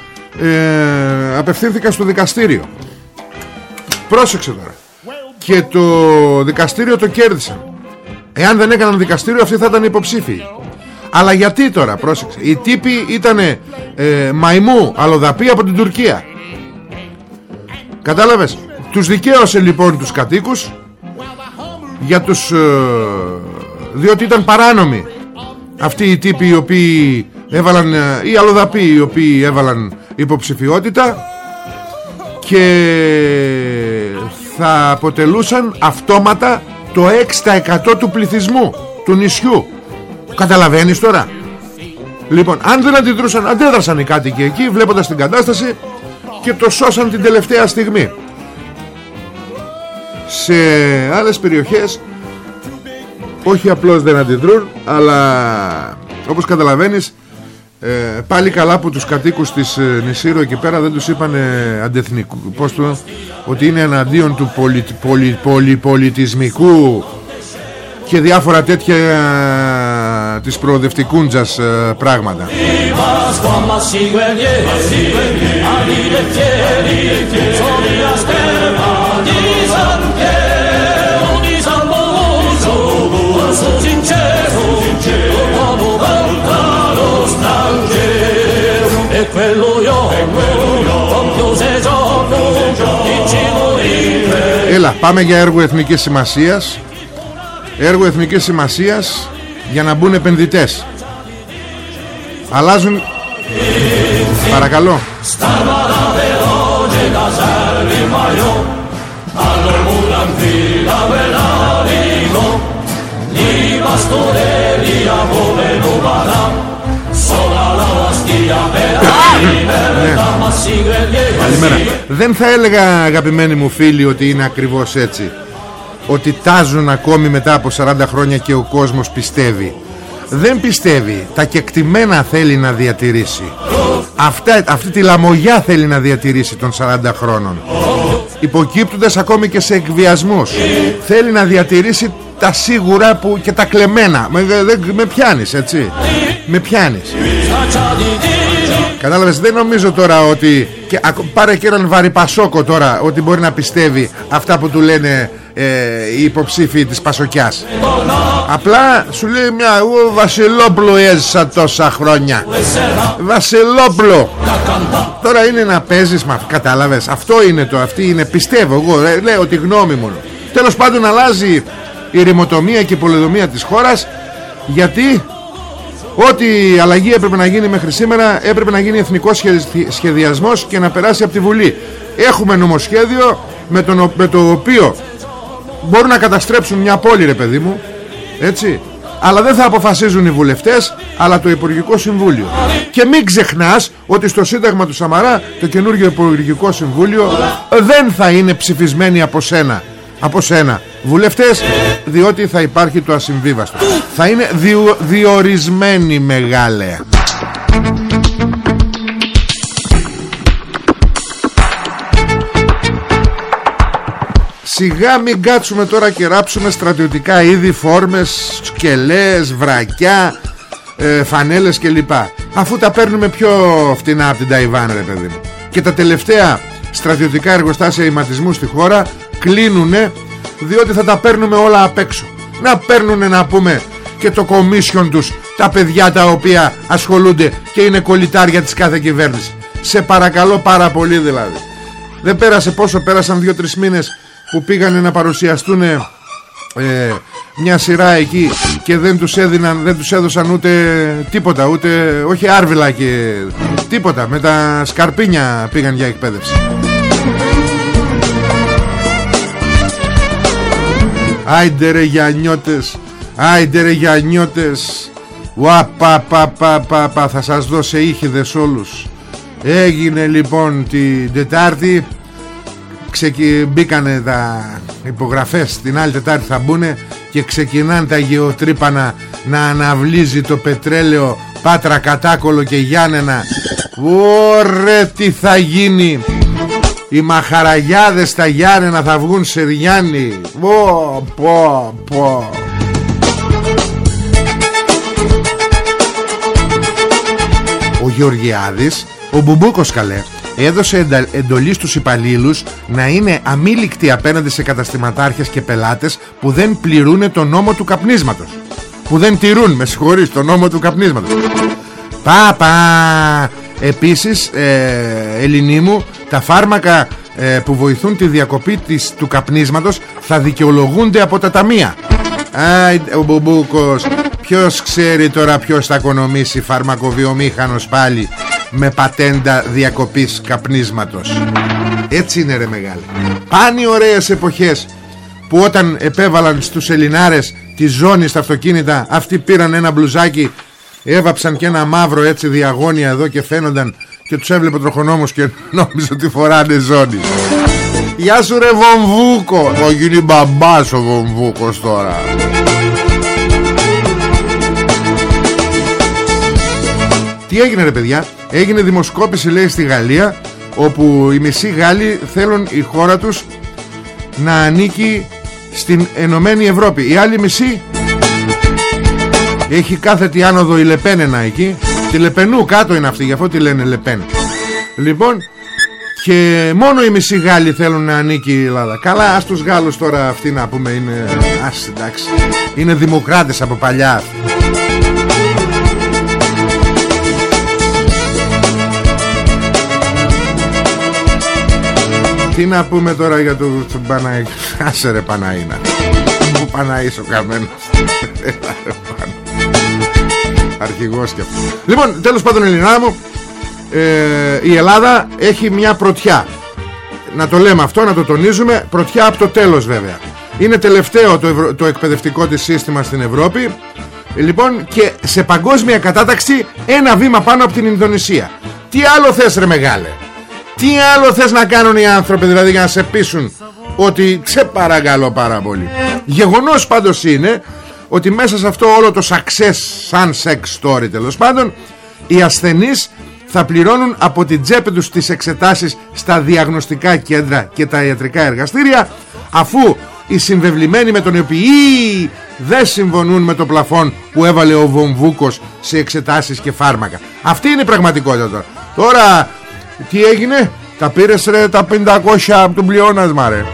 ε, απευθύνθηκαν στο δικαστήριο πρόσεξε τώρα. Και το δικαστήριο το κέρδισαν. Εάν δεν έκαναν δικαστήριο αυτοί θα ήταν υποψήφιοι. Αλλά γιατί τώρα πρόσεξε. Οι τύποι ήταν ε, μαϊμού αλλοδαποί από την Τουρκία. Κατάλαβες; Τους δικαίωσε λοιπόν τους κατοίκους για τους ε, διότι ήταν παράνομοι. Αυτοί οι τύποι οι οποίοι έβαλαν ε, οι αλλοδαποί οι οποίοι έβαλαν υποψηφιότητα και θα αποτελούσαν αυτόματα το 6% του πληθυσμού του νησιού. Καταλαβαίνεις τώρα; Λοιπόν αν δεν αντιδρούσαν αντέδρασαν οι κάτοικοι εκεί βλέποντας την κατάσταση και το σώσαν την τελευταία στιγμή. Σε άλλες περιοχές όχι απλώς δεν αντιδρούν αλλά όπως καταλαβαίνεις ε, πάλι καλά που τους κατοίκους της ε, Νησίρου εκεί πέρα δεν τους είπαν αντεθνικού πώς το, ότι είναι εναντίον του πολι, πολι, πολυπολιτισμικού και διάφορα τέτοια ε, της προοδευτικούντζας ε, πράγματα Έλα πάμε για έργο εθνικής σημασίας. Έργο εθνικής σημασίας Για να μπουν επενδυτές. Αλλάζουν. Παρακαλώ Καλημέρα. Δεν θα έλεγα αγαπημένοι μου φίλοι ότι είναι ακριβώς έτσι. Ότι τάζουν ακόμη μετά από 40 χρόνια και ο κόσμος πιστεύει. Δεν πιστεύει. Τα κεκτημένα θέλει να διατηρήσει. Αυτά, Αυτή τη λαμογιά θέλει να διατηρήσει των 40 χρόνων. Υποκύπτοντας ακόμη και σε εκβιασμούς. Θέλει να διατηρήσει τα σίγουρα που και τα κλεμμένα. Με, με πιάνεις έτσι. Με πιάνεις Κατάλαβες δεν νομίζω τώρα ότι και, Πάρε και έναν βαρυπασόκο τώρα Ότι μπορεί να πιστεύει Αυτά που του λένε ε, Οι υποψήφοι της Πασοκιάς. Απλά σου λέει μια Εγώ Βασιλόπουλο έζησα τόσα χρόνια Βασιλόπουλο! Τώρα είναι να παίζεις μα, Κατάλαβες Αυτό είναι το Αυτή είναι πιστεύω εγώ Λέω τη γνώμη μου Τέλος πάντων αλλάζει η ρημοτομία και η πολεδομία της χώρας Γιατί Ό,τι αλλαγή έπρεπε να γίνει μέχρι σήμερα έπρεπε να γίνει εθνικός σχεδιασμός και να περάσει από τη Βουλή. Έχουμε νομοσχέδιο με, τον, με το οποίο μπορούν να καταστρέψουν μια πόλη ρε παιδί μου. Έτσι. Αλλά δεν θα αποφασίζουν οι βουλευτές αλλά το Υπουργικό Συμβούλιο. Και μην ξεχνάς ότι στο Σύνταγμα του Σαμαρά το καινούργιο Υπουργικό Συμβούλιο δεν θα είναι ψηφισμένοι από σένα από σένα βουλευτές διότι θα υπάρχει το ασυμβίβαστο θα είναι διο, διορισμένοι μεγάλε Σιγά μην κάτσουμε τώρα και ράψουμε στρατιωτικά είδη, φόρμες, σκελές, βρακιά, ε, φανέλες κλπ. Αφού τα παίρνουμε πιο φτηνά από την Ταϊβάν ρε παιδί μου. Και τα τελευταία στρατιωτικά εργοστάσια ηματισμού στη χώρα κλείνουνε διότι θα τα παίρνουμε όλα απ' έξω. Να παίρνουνε να πούμε και το commission τους τα παιδιά τα οποία ασχολούνται και είναι κολλητάρια της κάθε κυβέρνησης. Σε παρακαλώ πάρα πολύ δηλαδή. Δεν πέρασε πόσο πέρασαν 2-3 μήνες που πήγανε να παρουσιαστούν ε, μια σειρά εκεί και δεν τους, έδιναν, δεν τους έδωσαν ούτε τίποτα ούτε όχι άρβιλα και τίποτα. Με τα σκαρπίνια πήγαν για εκπαίδευση Άιντε ρε γιανιώτες Άιντε ρε γιανιώτες Ουα πα πα πα πα πα Θα σας δώσω ήχηδες όλους. Έγινε λοιπόν την Τετάρτη. Ξεκι... Μπήκανε τα υπογραφές Την άλλη Τετάρτη θα μπουν Και ξεκινάνε τα γεωτρύπανα Να αναβλύζει το πετρέλαιο Πάτρα Κατάκολο και Γιάννενα. Ωρε τι θα γίνει οι μαχαραγιάδες στα Γιάννενα θα βγουν σε Ριάννη Πω πω πω. Ο Γεωργιάδης Ο Μπουμπούκος καλέ Έδωσε εντολή στους υπαλλήλους Να είναι αμήλικτοι απέναντι σε καταστηματάρχες και πελάτες Που δεν πληρούν το νόμο του καπνίσματος. Που δεν τηρούν με συγχωρείς το νόμο του καπνίσματος. Πάπα Επίσης ε, Ελληνί μου Τα φάρμακα ε, που βοηθούν τη διακοπή της, του καπνίσματος Θα δικαιολογούνται από τα ταμεία. Άι ο Μπουμπούκος Ποιος ξέρει τώρα ποιος θα οικονομήσει Φαρμακοβιομήχανος πάλι Με πατέντα διακοπής καπνίσματος; Έτσι είναι ρε μεγάλη. Πάνε οι ωραίες εποχές Που όταν επέβαλαν στους Ελληνάρες Τη ζώνη στα αυτοκίνητα Αυτοί πήραν ένα μπλουζάκι Έβαψαν και ένα μαύρο έτσι διαγώνια εδώ και φαίνονταν και τους έβλεπε ο τροχονόμος και νόμιζε ότι φοράνε ζώνη. Γεια σου ρε Βομβούκο. Θα γίνει μπαμπάς ο Βομβούκος τώρα. Τι έγινε ρε παιδιά; Έγινε δημοσκόπηση λέει στη Γαλλία Όπου οι μισοί Γάλλοι θέλουν η χώρα τους Να ανήκει στην Ενωμένη Ευρώπη. Η άλλη μισή Έχει κάθετη άνοδο η Λεπένενα εκεί. Τη Λεπενού κάτω είναι αυτή Γι' αυτό τη λένε Λεπέν. Λοιπόν και μόνο οι μισοί Γάλλοι θέλουν να ανήκει η Ελλάδα. Καλά ας τους Γάλλους τώρα αυτοί να πούμε είναι Ας εντάξει Είναι δημοκράτες από παλιά. Τι να πούμε τώρα για το Παναή Άσε ρε Παναήνα Πού Παναής ο καμένος Αρχηγός και αυτό. Λοιπόν τέλος πάντων Ελληνά μου ε, η Ελλάδα έχει μια πρωτιά. Να το λέμε αυτό, να το τονίζουμε. Πρωτιά από το τέλος βέβαια. Είναι τελευταίο το, το εκπαιδευτικό της σύστημα στην Ευρώπη. Λοιπόν και σε παγκόσμια κατάταξη ένα βήμα πάνω από την Ινδονησία. Τι άλλο θες ρε μεγάλε; Τι άλλο θες να κάνουν οι άνθρωποι δηλαδή για να σε πείσουν ότι σε παρακαλώ πάρα πολύ γεγονός πάντως είναι ότι μέσα σε αυτό όλο το success σαν sex story τέλος πάντων οι ασθενείς θα πληρώνουν από την τσέπη τους τις εξετάσεις στα διαγνωστικά κέντρα και τα ιατρικά εργαστήρια αφού οι συμβεβλημένοι με τον οποίοι δεν συμφωνούν με το πλαφόν που έβαλε ο Βομβούκος σε εξετάσεις και φάρμακα. Αυτή είναι η πραγματικότητα τώρα. Τώρα τι έγινε, τα πήρες ρε τα 500 από τον πλειώνασμα ρε.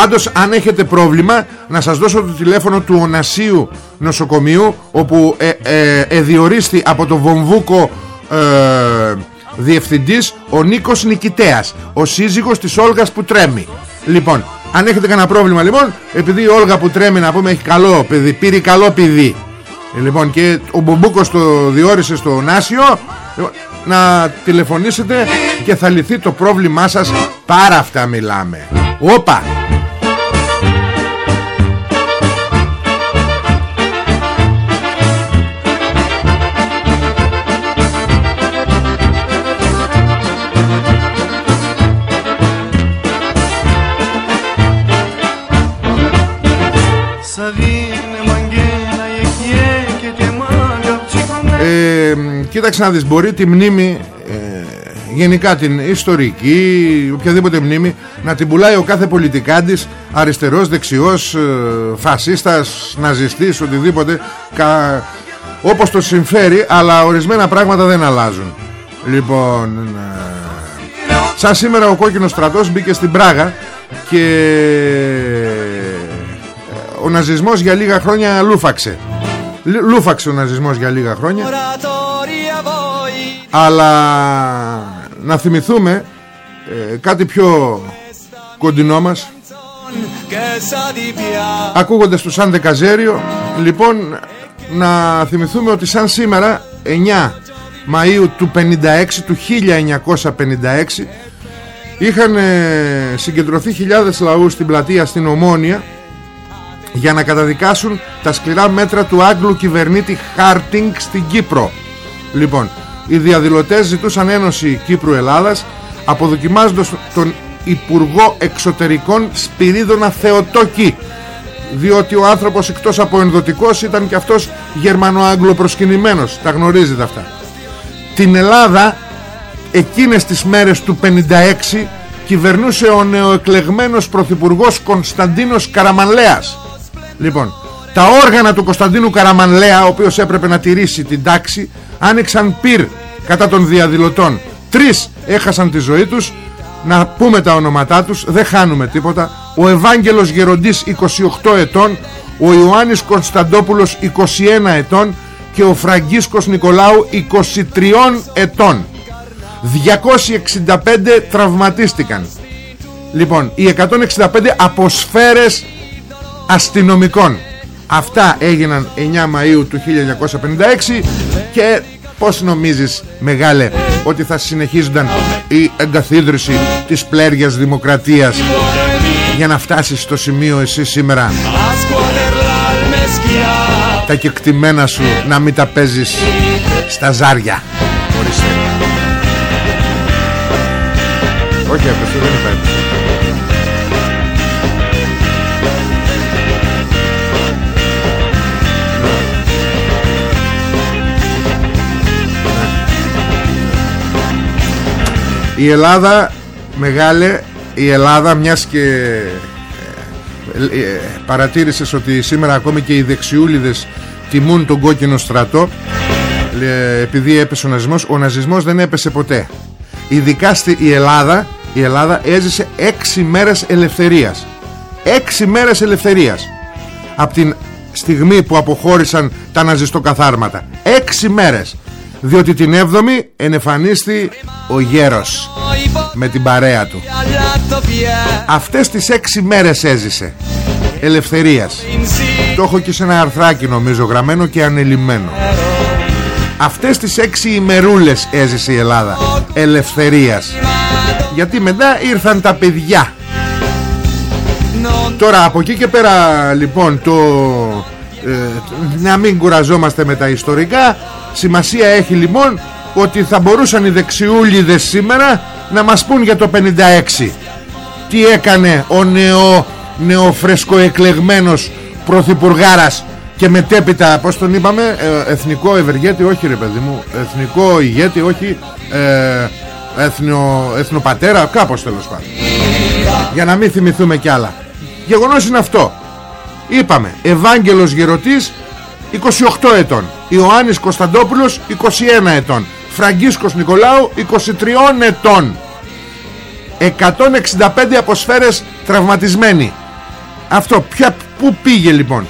Πάντως αν έχετε πρόβλημα να σας δώσω το τηλέφωνο του Ονασίου νοσοκομείου όπου ε, ε, εδιορίστη από το Βομβούκο ε, διευθυντής ο Νίκος Νικητέας ο σύζυγος της Όλγας που τρέμει. Λοιπόν αν έχετε κανένα πρόβλημα λοιπόν επειδή η Όλγα που τρέμει να πούμε έχει καλό παιδί πήρε καλό παιδί. Ε, λοιπόν και ο Μπομπούκος το διόρισε στο Νάσιο λοιπόν, να τηλεφωνήσετε και θα λυθεί το πρόβλημά σας. Πάρα αυτά μιλάμε. Όπα κοίταξε να δεις μπορεί τη μνήμη ε, γενικά την ιστορική οποιαδήποτε μνήμη να την πουλάει ο κάθε πολιτικάντης αριστερός, δεξιός ε, φασίστας, ναζιστής οτιδήποτε κα, όπως το συμφέρει αλλά ορισμένα πράγματα δεν αλλάζουν. Λοιπόν ε, σαν σήμερα ο κόκκινος στρατός μπήκε στην Πράγα και ο ναζισμός για λίγα χρόνια λούφαξε. Λούφαξε ο ναζισμός για λίγα χρόνια Αλλά να θυμηθούμε ε, κάτι πιο κοντινό μας Ακούγοντας του Σαν Δεκαζέριο Λοιπόν να θυμηθούμε ότι σαν σήμερα 9 Μαΐου του 56 του 1956 είχαν συγκεντρωθεί χιλιάδες λαούς στην πλατεία στην Ομόνια για να καταδικάσουν τα σκληρά μέτρα του Άγγλου κυβερνήτη Χάρτινγκ στην Κύπρο. Λοιπόν, οι διαδηλωτές ζητούσαν ένωση Κύπρου-Ελλάδας αποδοκιμάζοντας τον Υπουργό Εξωτερικών Σπυρίδωνα Θεοτόκη διότι ο άνθρωπος εκτός από ενδοτικός ήταν και αυτός γερμανο-άγγλο προσκυνημένος. Τα γνωρίζετε αυτά. Την Ελλάδα εκείνες τις μέρες του 56 κυβερνούσε ο νεοεκλεγμένος πρωθυπουργός Κωνσταντίνος Καραμανλέας Λοιπόν, τα όργανα του Κωνσταντίνου Καραμανλέα, ο οποίος έπρεπε να τηρήσει την τάξη, άνοιξαν πυρ κατά των διαδηλωτών. Τρεις έχασαν τη ζωή τους, να πούμε τα ονόματά τους, δεν χάνουμε τίποτα. Ο Ευάγγελος Γεροντής 28 ετών, ο Ιωάννης Κωνσταντόπουλος 21 ετών και ο Φραγκίσκος Νικολάου 23 ετών. 265 τραυματίστηκαν. Λοιπόν, οι 165 αποσφαίρες αστυνομικών Αυτά έγιναν 9 Μαΐου του 1956 και πώς νομίζεις μεγάλε ότι θα συνεχίζονταν η εγκαθίδρυση της πλέργιας δημοκρατίας για να φτάσεις στο σημείο εσύ σήμερα; Τα κεκτημένα σου να μην τα παίζεις στα ζάρια. Όχι αυτό δεν υπάρχει η Ελλάδα μεγάλε η Ελλάδα μιας και ε, ε, παρατήρησες ότι σήμερα ακόμη και οι δεξιούλιδες τιμούν τον κόκκινο στρατό επειδή έπεσε ο ναζισμός ο ναζισμός δεν έπεσε ποτέ. Ειδικά στη η Ελλάδα η Ελλάδα έζησε έξι μέρες ελευθερίας. Έξι μέρες ελευθερίας. Από την στιγμή που αποχώρησαν τα ναζιστοκαθάρματα. Έξι μέρες διότι την 7η ενεφανίστη ο γέρος με την παρέα του. Αυτές τις έξι μέρες έζησε ελευθερίας. Το έχω και σε ένα αρθράκι νομίζω γραμμένο και ανελημμένο. Αυτές τις έξι ημερούλες έζησε η Ελλάδα ελευθερίας. Γιατί μετά ήρθαν τα παιδιά. Τώρα από εκεί και πέρα λοιπόν το ε, να μην κουραζόμαστε με τα ιστορικά σημασία έχει λοιπόν ότι θα μπορούσαν οι δεξιούλιδες σήμερα να μας πούν για το 56 τι έκανε ο νεο, νεοφρεσκο εκλεγμένος πρωθυπουργάρας και μετέπειτα πως τον είπαμε ε, εθνικό ευεργέτη όχι ρε παιδί μου εθνικό ηγέτη όχι ε, εθνο, εθνοπατέρα κάπως τέλος πάντων. Για να μην θυμηθούμε κι άλλα. Γεγονός είναι αυτό. Είπαμε Ευάγγελος Γερωτής 28 ετών. Ιωάννης Κωνσταντόπουλος 21 ετών. Φραγκίσκος Νικολάου 23 ετών. 165 αποσφαίρες τραυματισμένοι. Αυτό ποια, πού πήγε λοιπόν;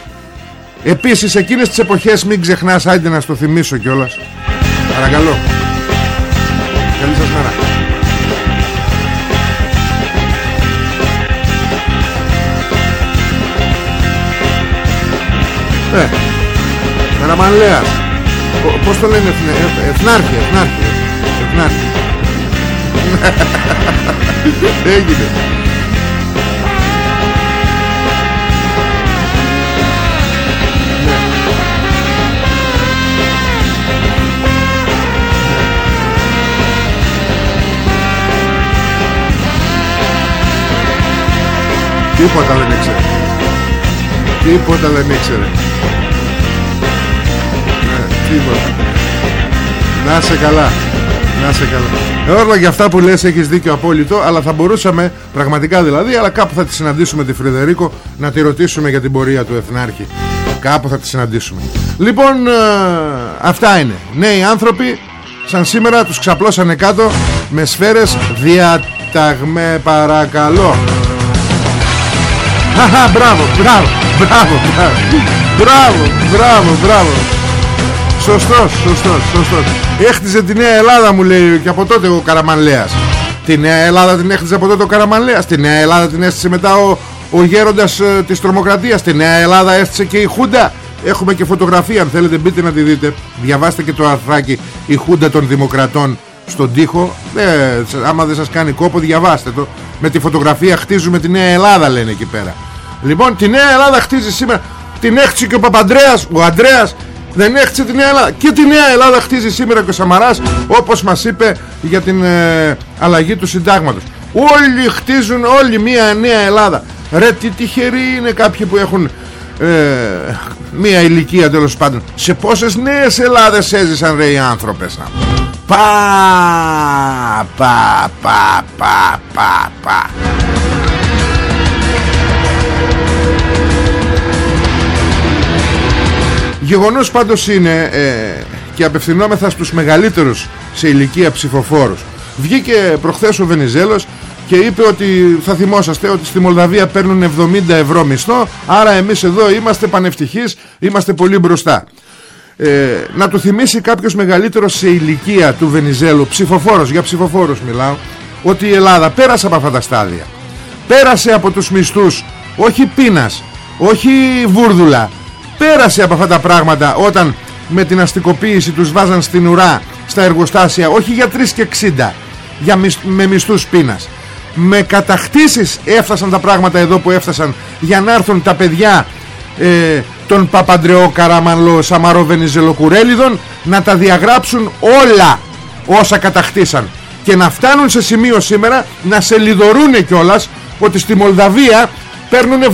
Επίσης εκείνες τις εποχές μην ξεχνάς Άντε να στο θυμίσω κιόλας. Παρακαλώ. Καλή σας μέρα. Ε, Καραμαλέας Πώς το λένε εθνάρχη Εθνάρχη. Εθνάρχη. Έγινε. Τίποτα δεν ήξερε. Τίποτα δεν ήξερε. ναι, Τίποτα. Να σε καλά. Να σε καλά. Όλα για αυτά που λες έχεις δίκιο απόλυτο Αλλά θα μπορούσαμε πραγματικά δηλαδή Αλλά κάπου θα τη συναντήσουμε τη Φρυδερίκο Να τη ρωτήσουμε για την πορεία του Εθνάρχη. Κάπου θα τη συναντήσουμε. Λοιπόν ε, αυτά είναι. Νέοι άνθρωποι Σαν σήμερα τους ξαπλώσανε κάτω Με σφαίρες. Διαταγμέ παρακαλώ. Χαχα, μπράβο, μπράβο, μπράβο, μπράβο, μπράβο, μπράβο. Σωστός, σωστός, σωστός. Έχτιζε τη Νέα Ελλάδα μου λέει και από τότε ο Καραμανλέας. Τη Νέα Ελλάδα την έχτιζε από τότε ο Καραμανλέας. Τη Νέα Ελλάδα την έστησε μετά ο, ο γέροντας ε, της τρομοκρατίας. Τη Νέα Ελλάδα έστησε και η Χούντα. Έχουμε και φωτογραφία αν θέλετε μπείτε να τη δείτε. Διαβάστε και το αρθράκι η Χούντα των Δημοκρατών στον τοίχο. Ε, άμα δεν σας κάνει κόπο διαβάστε το. Με τη φωτογραφία χτίζουμε τη Νέα Ελλάδα λένε εκεί πέρα. Λοιπόν τη Νέα Ελλάδα χτίζει σήμερα Την έχτισε και ο Παπαντρέας Ο Αντρέας δεν έχτισε τη Νέα Ελλάδα Και τη Νέα Ελλάδα χτίζει σήμερα και ο Σαμαράς Όπως μας είπε για την ε, αλλαγή του συντάγματος. Όλοι χτίζουν όλοι μια Νέα Ελλάδα. Ρε τι τυχεροί είναι κάποιοι που έχουν ε, Μια ηλικία τέλος πάντων. Σε πόσες νέες Ελλάδες έζησαν ρε οι άνθρωπες Πα πα πα πα πα πα Γεγονός πάντως είναι ε, και απευθυνόμεθα στους μεγαλύτερους σε ηλικία ψηφοφόρους. Βγήκε προχθές ο Βενιζέλος και είπε ότι θα θυμόσαστε ότι στη Μολδαβία παίρνουν 70 ευρώ μισθό άρα εμείς εδώ είμαστε πανευτυχείς, είμαστε πολύ μπροστά. Ε, να του θυμίσει κάποιος μεγαλύτερος σε ηλικία του Βενιζέλου, ψηφοφόρος, για ψηφοφόρους μιλάω, ότι η Ελλάδα πέρασε από αυτά τα στάδια. Πέρασε από τους μισθούς, όχι πείνας, όχι βούρδουλα, πέρασε από αυτά τα πράγματα όταν με την αστικοποίηση τους βάζαν στην ουρά στα εργοστάσια όχι για 3 και 60 για με μισθούς πείνας. Με κατακτήσεις έφτασαν τα πράγματα εδώ που έφτασαν για να έρθουν τα παιδιά ε, των Παπαντρεό Καραμανλό Σαμαρό Βενιζελοκουρέλιδων να τα διαγράψουν όλα όσα κατακτήσαν και να φτάνουν σε σημείο σήμερα να σε λιδωρούν κιόλας ότι στη Μολδαβία παίρνουν 70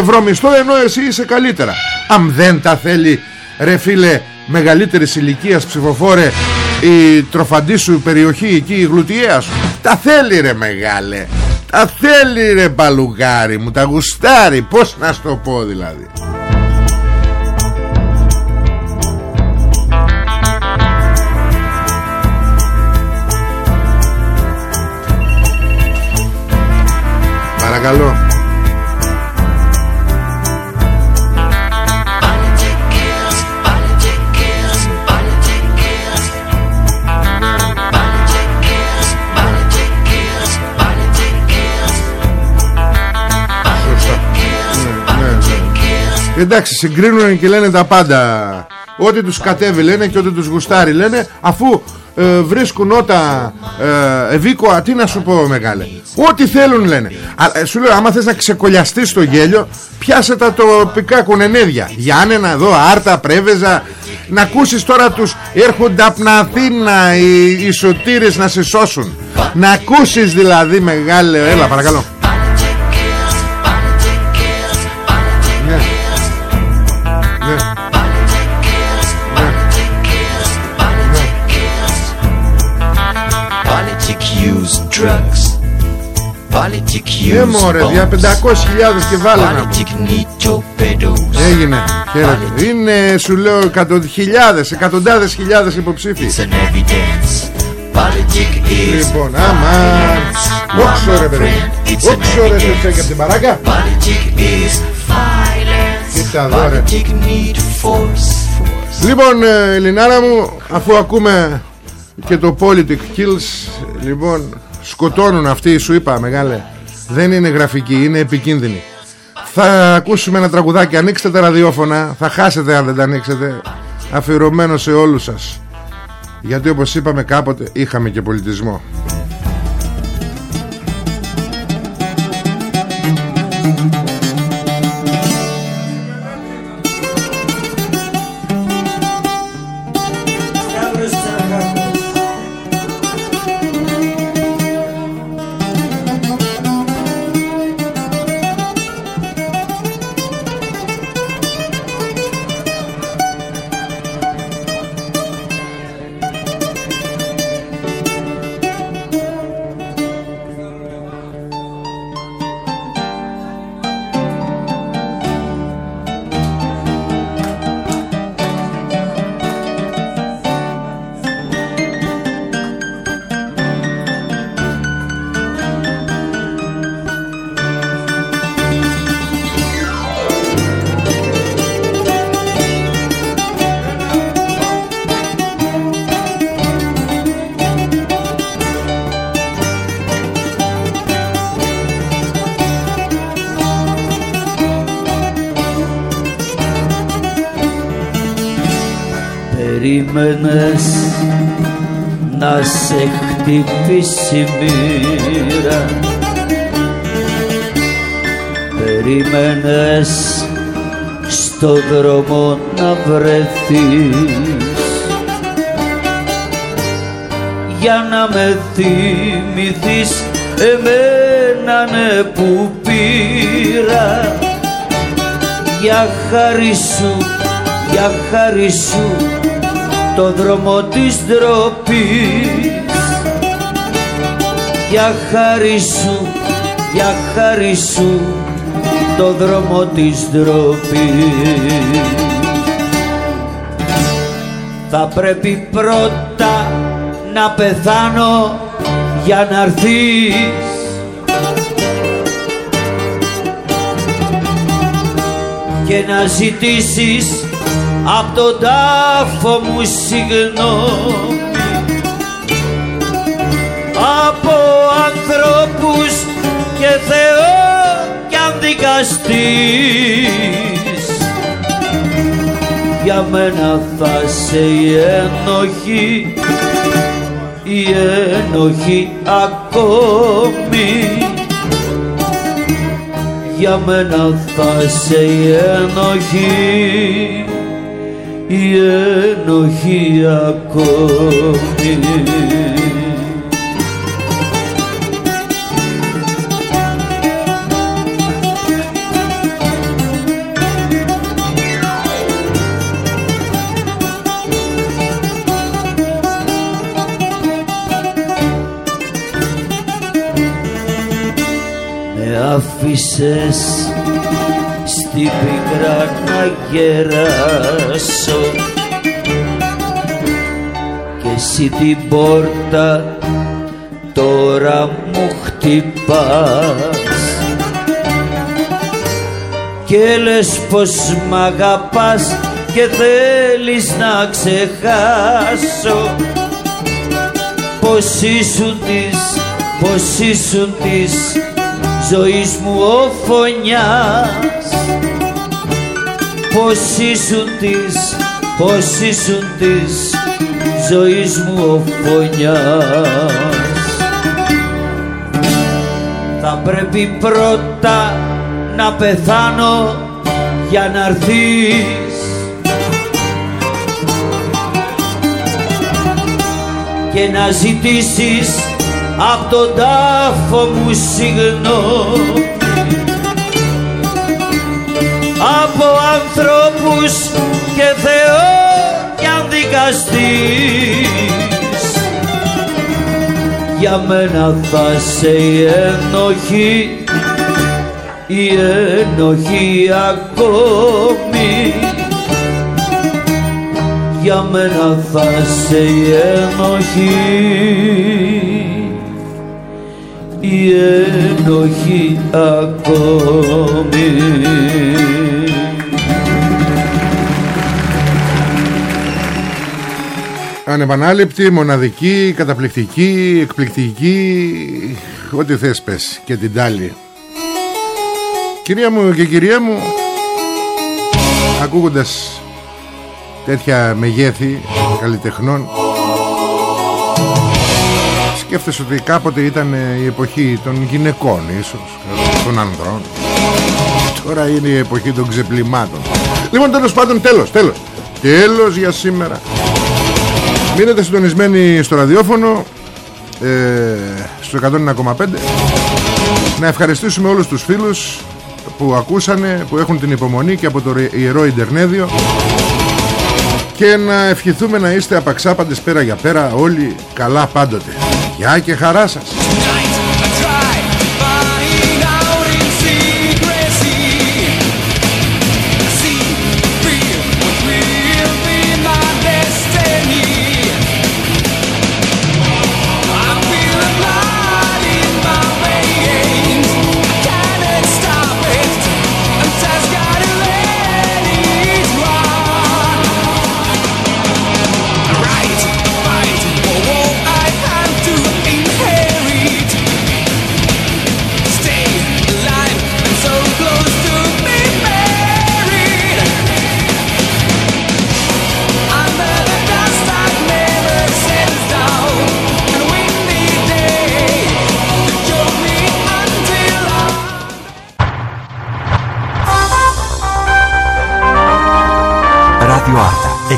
ευρώ μισθό ενώ εσύ είσαι καλύτερα. Αν δεν τα θέλει ρε φίλε μεγαλύτερης ηλικίας ψηφοφόρε η τροφαντή σου περιοχή εκεί η γλουτιαία σου. Τα θέλει ρε μεγάλε. Τα θέλει ρε παλουγάρι μου Τα γουστάρει. Πως να στο πω δηλαδή. Παρακαλώ Εντάξει συγκρίνουν και λένε τα πάντα. Ό,τι τους κατέβει λένε και ό,τι τους γουστάρει λένε. Αφού ε, βρίσκουν ότα ε, ευήκοα Τι να σου πω μεγάλε. Ό,τι θέλουν λένε. Α, ε, Σου λέω άμα θες να ξεκολλιαστείς το γέλιο Πιάσε τα τοπικά κουνενέδια Γιάννενα εδώ Άρτα Πρέβεζα. Να ακούσεις τώρα τους έρχονται από την Αθήνα οι, οι σωτήρες να σε σώσουν. Να ακούσεις δηλαδή μεγάλε Έλα παρακαλώ drugs. Ε μωρέ, για 500.000 και βάλε να Έγινε, χαίρετε. Είναι, σου λέω, χιλιάδες, εκατοντάδες χιλιάδες υποψήφοι. Λοιπόν, άμα Όξο ρε παιδί Όξο ρε σε και από την παράκα Κοίτα εδώ ρε. Λοιπόν, ε, Ελληνάρα μου Αφού ακούμε και το Politic Kills Λοιπόν σκοτώνουν αυτοί σου είπα μεγάλε. Δεν είναι γραφική είναι επικίνδυνη θα ακούσουμε ένα τραγουδάκι. Ανοίξτε τα ραδιόφωνα. Θα χάσετε αν δεν τα ανοίξετε. Αφιερωμένο σε όλους σας. Γιατί όπως είπαμε κάποτε είχαμε και πολιτισμό δρόμο να βρεθείς. Για να με θυμηθείς εμένα ναι που πήρα. Για χάρη σου, για χάρη σου το δρόμο της ντροπής. Για χάρη σου, για χάρη σου το δρόμο της ντροπής. Θα πρέπει πρώτα να πεθάνω για να έρθεις. Και να ζητήσεις απ' τον τάφο μου συγγνώμη. Από ανθρώπους και Θεό κι αν δικαστής για μένα θα σε η ενοχή η ενοχή ακόμη. Για μένα θα σε η ενοχή η ενοχή ακόμη άφησες στην πίκρα να γεράσω και εσύ την πόρτα τώρα μου χτυπάς. Και λες πως μ' αγαπάς και θέλεις να ξεχάσω. Πως ήσουν της, πως ήσουν της ζωής μου ο φωνιάς. Πως ήσουν της, πως ήσουν της ζωής μου ο φωνιάς. Θα πρέπει πρώτα να πεθάνω για να έρθεις. Και να ζητήσεις απ' τον τάφο μου συγγνώμη από ανθρώπους και Θεό κι αν δικαστείς. Για μένα θα σε η ενοχή η ενοχή ακόμη. Για μένα θα σε η ενοχή η ενοχή ακόμη. Ανεπανάληπτη, μοναδική, καταπληκτική, εκπληκτική Ό,τι θες πες και την τάλη. Κυρία μου και κυρία μου Ακούγοντας τέτοια μεγέθη καλλιτεχνών σκέφτεσαι ότι κάποτε ήταν η εποχή των γυναικών ίσως των ανδρών. Τώρα είναι η εποχή των ξεπλημάτων. Λοιπόν τέλος πάντων τέλος τέλος. Τέλος για σήμερα. Μείνετε συντονισμένοι στο ραδιόφωνο ε, στο 101,5 να ευχαριστήσουμε όλους τους φίλους που ακούσανε που έχουν την υπομονή και από το Ιερό Ιντερνέδιο. Και να ευχηθούμε να είστε απαξάπαντες πέρα για πέρα όλοι καλά πάντοτε Γεια και χαρά σας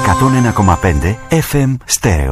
101,5 FM Στέρεο